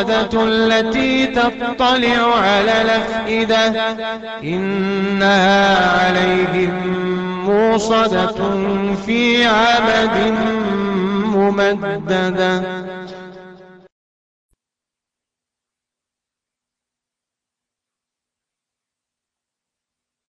الموقدة التي تطلع على الأفئدة. إنها عليهم موصدة في عمد ممددة.